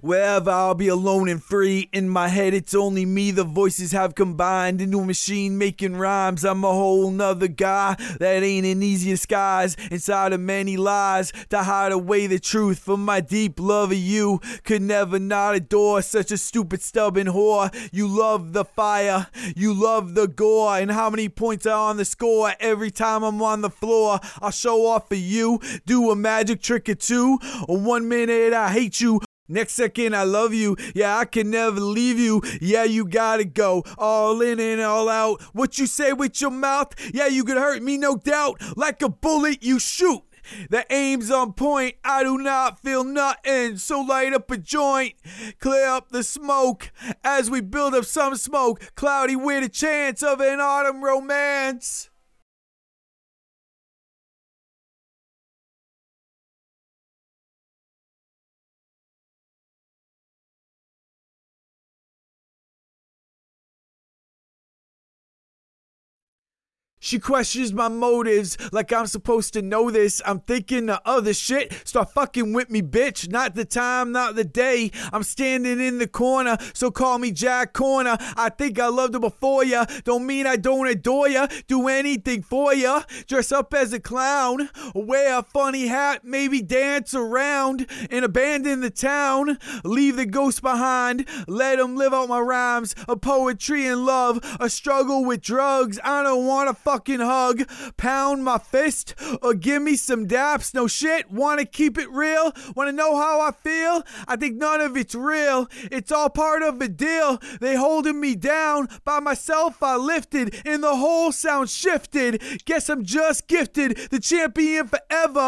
Wherever I'll be alone and free. In my head, it's only me. The voices have combined into a machine making rhymes. I'm a whole nother guy that ain't in easy disguise. Inside of many lies to hide away the truth. For my deep love of you could never not adore such a stupid, stubborn whore. You love the fire, you love the gore. And how many points are on the score every time I'm on the floor? I'll show off for you, do a magic trick or two. One minute I hate you, Next second, I love you. Yeah, I can never leave you. Yeah, you gotta go all in and all out. What you say with your mouth? Yeah, you could hurt me, no doubt. Like a bullet, you shoot. The aim's on point. I do not feel nothing. So light up a joint, clear up the smoke as we build up some smoke. Cloudy with a chance of an autumn romance. She questions my motives like I'm supposed to know this. I'm thinking of other shit. Start fucking with me, bitch. Not the time, not the day. I'm standing in the corner, so call me Jack Corner. I think I loved her before ya. Don't mean I don't adore ya. Do anything for ya. Dress up as a clown. Wear a funny hat. Maybe dance around and abandon the town. Leave the ghost behind. Let them live out my rhymes. A poetry and love. A struggle with drugs. I don't wanna fucking hug, pound my fist, or give me some daps. No shit, wanna keep it real? Wanna know how I feel? I think none of it's real. It's all part of a deal. They holding me down. By myself, I lifted, and the whole sound shifted. Guess I'm just gifted, the champion forever.